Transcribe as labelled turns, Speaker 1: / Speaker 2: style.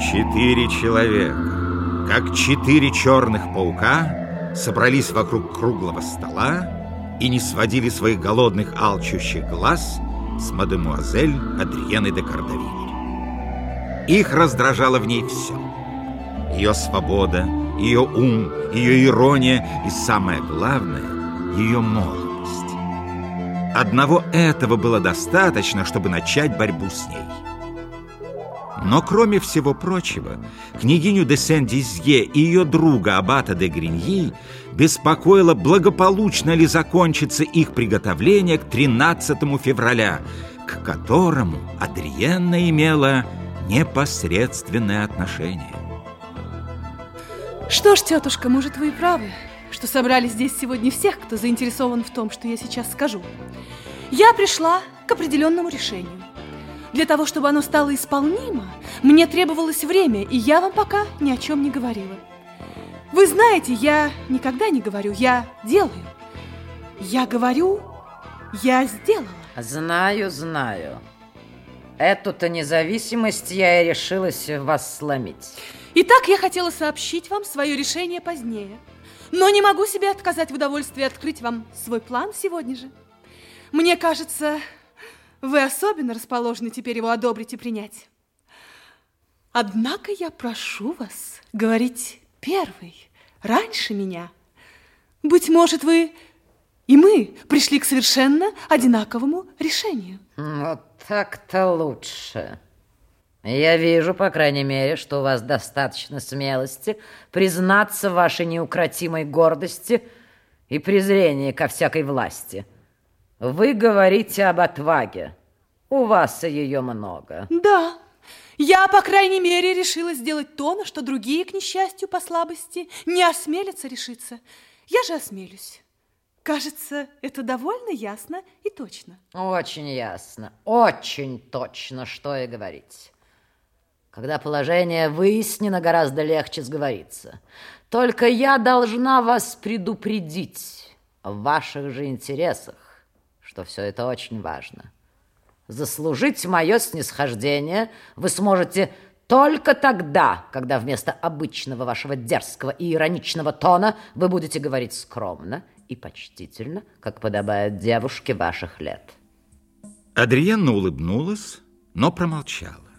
Speaker 1: Четыре человека, как четыре черных паука, собрались вокруг круглого стола и не сводили своих голодных алчущих глаз с мадемуазель Адриены де Кардавиль. Их раздражало в ней все. Ее свобода, ее ум, ее ирония и, самое главное, ее молодость. Одного этого было достаточно, чтобы начать борьбу с ней. Но кроме всего прочего, княгиню де Сен-Дизье и ее друга Аббата де Гриньи беспокоило, благополучно ли закончится их приготовление к 13 февраля, к которому Адриенна имела непосредственное отношение.
Speaker 2: Что ж, тетушка, может, вы и правы, что собрали здесь сегодня всех, кто заинтересован в том, что я сейчас скажу. Я пришла к определенному решению. Для того, чтобы оно стало исполнимо, мне требовалось время, и я вам пока ни о чем не говорила. Вы знаете, я никогда не говорю, я делаю. Я говорю, я сделала.
Speaker 3: Знаю, знаю. Эту-то независимость я и решилась вас сломить.
Speaker 2: Итак, я хотела сообщить вам свое решение позднее. Но не могу себе отказать в удовольствии открыть вам свой план сегодня же. Мне кажется, вы особенно расположены теперь его одобрить и принять. Однако я прошу вас говорить первый, раньше меня. Быть может, вы и мы пришли к совершенно одинаковому решению.
Speaker 3: Вот так-то лучше. Я вижу, по крайней мере, что у вас достаточно смелости признаться вашей неукротимой гордости и презрении ко всякой власти – вы говорите об отваге. У вас ее много.
Speaker 2: Да. Я, по крайней мере, решила сделать то, на что другие, к несчастью, по слабости, не осмелятся решиться. Я же осмелюсь. Кажется, это довольно ясно и точно.
Speaker 3: Очень ясно, очень точно, что и говорить. Когда положение выяснено, гораздо легче сговориться. Только я должна вас предупредить в ваших же интересах что все это очень важно. Заслужить мое снисхождение вы сможете только тогда, когда вместо обычного вашего дерзкого и ироничного тона вы будете говорить скромно и почтительно, как подобает девушке ваших лет.
Speaker 1: Адриенна улыбнулась, но промолчала.